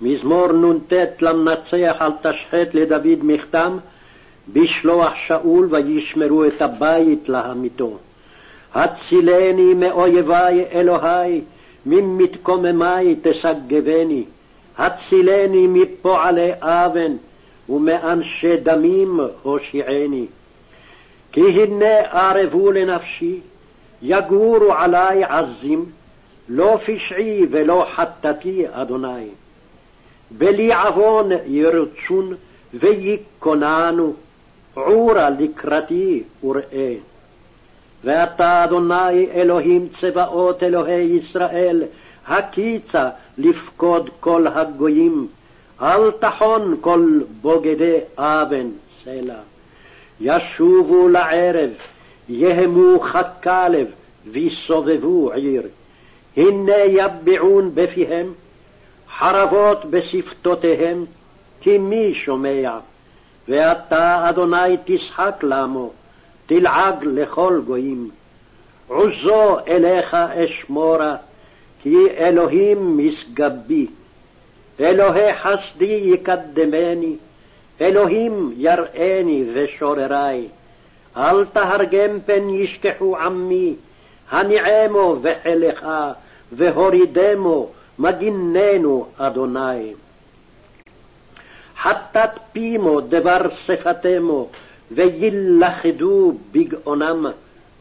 מזמור נ"ט למנצח על תשחט לדוד מכתם, בשלוח שאול וישמרו את הבית להמיתו. הצילני מאויבי אלוהי, ממתקוממי תשגבני. הצילני מפועלי אוון, ומאנשי דמים הושיעני. כי הנה ערבו לנפשי, יגורו עלי עזים, לא פשעי ולא חטאתי, אדוני. בלי עוון ירצון וייכוננו, עורה לקראתי וראה. ואתה, אדוני אלוהים צבאות אלוהי ישראל, הקיצה לפקוד כל הגויים, אל תחון כל בוגדי אבן, סלע. ישובו לערב, יהמו חכלב, ויסובבו עיר. הנה יביעון בפיהם, חרבות בשפתותיהם, כי מי שומע? ואתה, אדוני, תשחק למו, תלעג לכל גויים. עוזו אליך אשמורה, כי אלוהים משגבי. אלוהי חסדי יקדמני, אלוהים יראני ושוררי. אל תהרגם פן ישכחו עמי, הניעמו וחילך, והורידמו, מגיננו, אדוני. חטאת פימו דבר שפתמו, וילכדו בגאונם,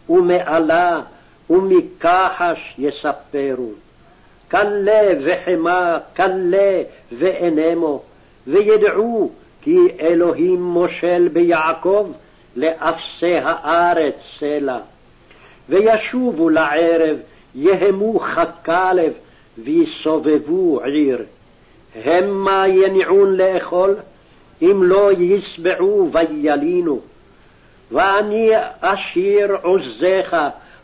ומעלה ומכחש יספרו. כלה וחמה, כלה ואינמו, וידעו כי אלוהים מושל ביעקב, לאפסי הארץ סלע. וישובו לערב, יהמו חכלב, ויסובבו עיר. המה יניעון לאכול, אם לא ישבעו וילינו. ואני אשיר עוזיך,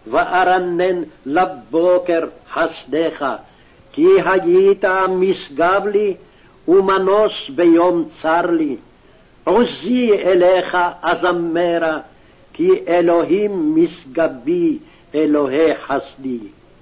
וארנן לבוקר חסדך, כי היית משגב לי, ומנוס ביום צר לי. עוזי אליך אזמרה, כי אלוהים משגבי, אלוהי חסדי.